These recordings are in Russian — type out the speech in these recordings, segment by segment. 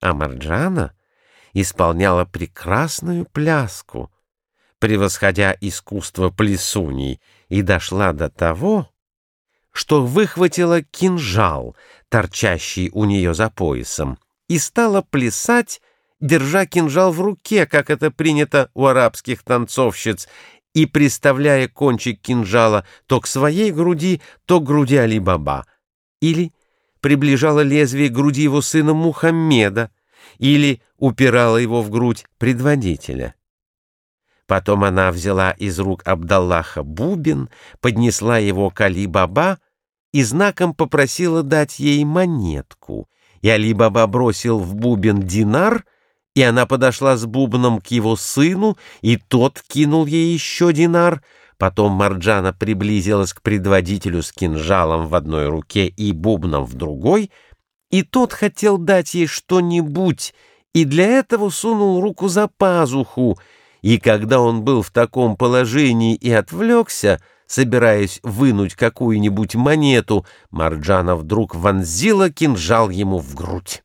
А Марджана исполняла прекрасную пляску, превосходя искусство плесуней, и дошла до того, что выхватила кинжал, торчащий у нее за поясом, и стала плясать, держа кинжал в руке, как это принято у арабских танцовщиц, и приставляя кончик кинжала то к своей груди, то к груди Али-Баба, или приближала лезвие груди его сына Мухаммеда, или упирала его в грудь предводителя. Потом она взяла из рук Абдаллаха бубен, поднесла его к Али-Баба и знаком попросила дать ей монетку. И Али-Баба бросил в бубен динар, и она подошла с бубном к его сыну, и тот кинул ей еще динар. Потом Марджана приблизилась к предводителю с кинжалом в одной руке и бубном в другой, и тот хотел дать ей что-нибудь, и для этого сунул руку за пазуху, и когда он был в таком положении и отвлекся, собираясь вынуть какую-нибудь монету, Марджана вдруг вонзила кинжал ему в грудь.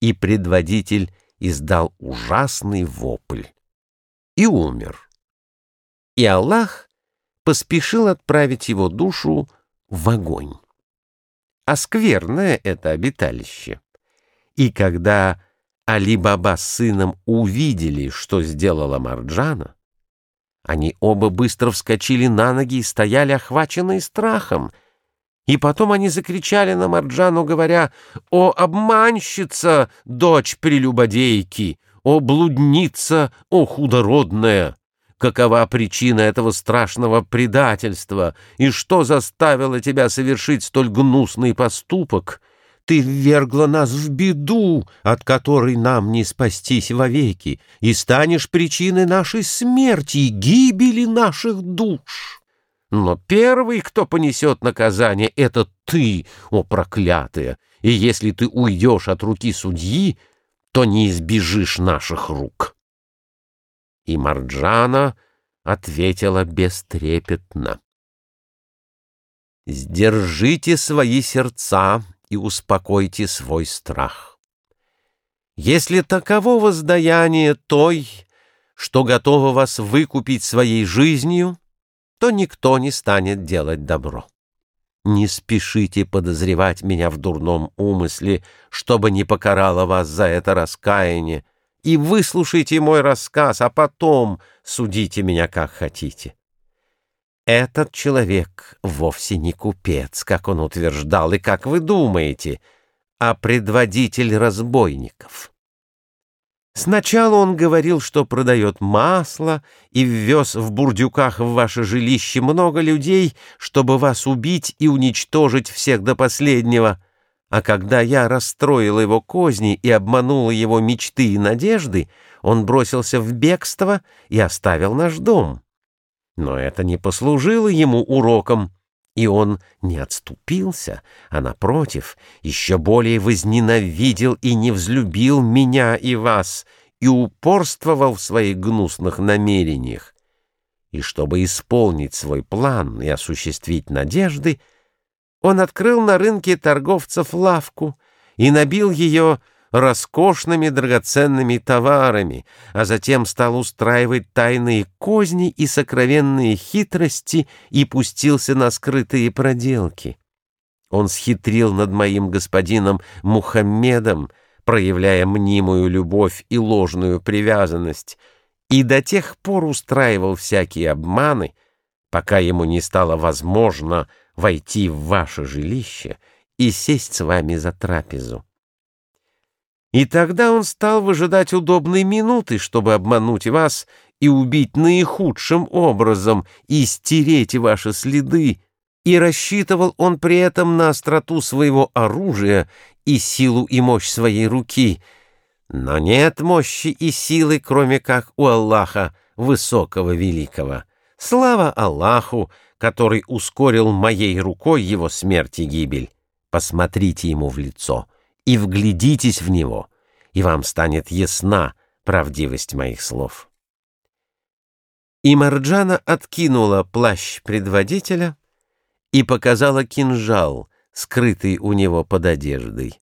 И предводитель издал ужасный вопль и умер. И Аллах поспешил отправить его душу в огонь. А скверное это обиталище. И когда Али-Баба с сыном увидели, что сделала Марджана, они оба быстро вскочили на ноги и стояли охваченные страхом. И потом они закричали на Марджану, говоря, «О, обманщица, дочь прелюбодейки! О, блудница, о, худородная! Какова причина этого страшного предательства? И что заставило тебя совершить столь гнусный поступок?» Ты ввергла нас в беду, от которой нам не спастись вовеки, и станешь причиной нашей смерти и гибели наших душ. Но первый, кто понесет наказание, — это ты, о проклятая, и если ты уйдешь от руки судьи, то не избежишь наших рук. И Марджана ответила бестрепетно. «Сдержите свои сердца и успокойте свой страх. Если таково воздаяние той, что готова вас выкупить своей жизнью, то никто не станет делать добро. Не спешите подозревать меня в дурном умысле, чтобы не покарало вас за это раскаяние, и выслушайте мой рассказ, а потом судите меня как хотите. Этот человек вовсе не купец, как он утверждал, и как вы думаете, а предводитель разбойников. Сначала он говорил, что продает масло и ввез в бурдюках в ваше жилище много людей, чтобы вас убить и уничтожить всех до последнего. А когда я расстроила его козни и обманула его мечты и надежды, он бросился в бегство и оставил наш дом. Но это не послужило ему уроком, и он не отступился, а, напротив, еще более возненавидел и не взлюбил меня и вас, и упорствовал в своих гнусных намерениях. И чтобы исполнить свой план и осуществить надежды, он открыл на рынке торговцев лавку и набил ее роскошными драгоценными товарами, а затем стал устраивать тайные козни и сокровенные хитрости и пустился на скрытые проделки. Он схитрил над моим господином Мухаммедом, проявляя мнимую любовь и ложную привязанность, и до тех пор устраивал всякие обманы, пока ему не стало возможно войти в ваше жилище и сесть с вами за трапезу. И тогда он стал выжидать удобной минуты, чтобы обмануть вас и убить наихудшим образом, и стереть ваши следы, и рассчитывал он при этом на остроту своего оружия и силу и мощь своей руки. Но нет мощи и силы, кроме как у Аллаха, высокого великого. Слава Аллаху, который ускорил моей рукой его смерть и гибель. Посмотрите ему в лицо и вглядитесь в него, и вам станет ясна правдивость моих слов. И Марджана откинула плащ предводителя и показала кинжал, скрытый у него под одеждой.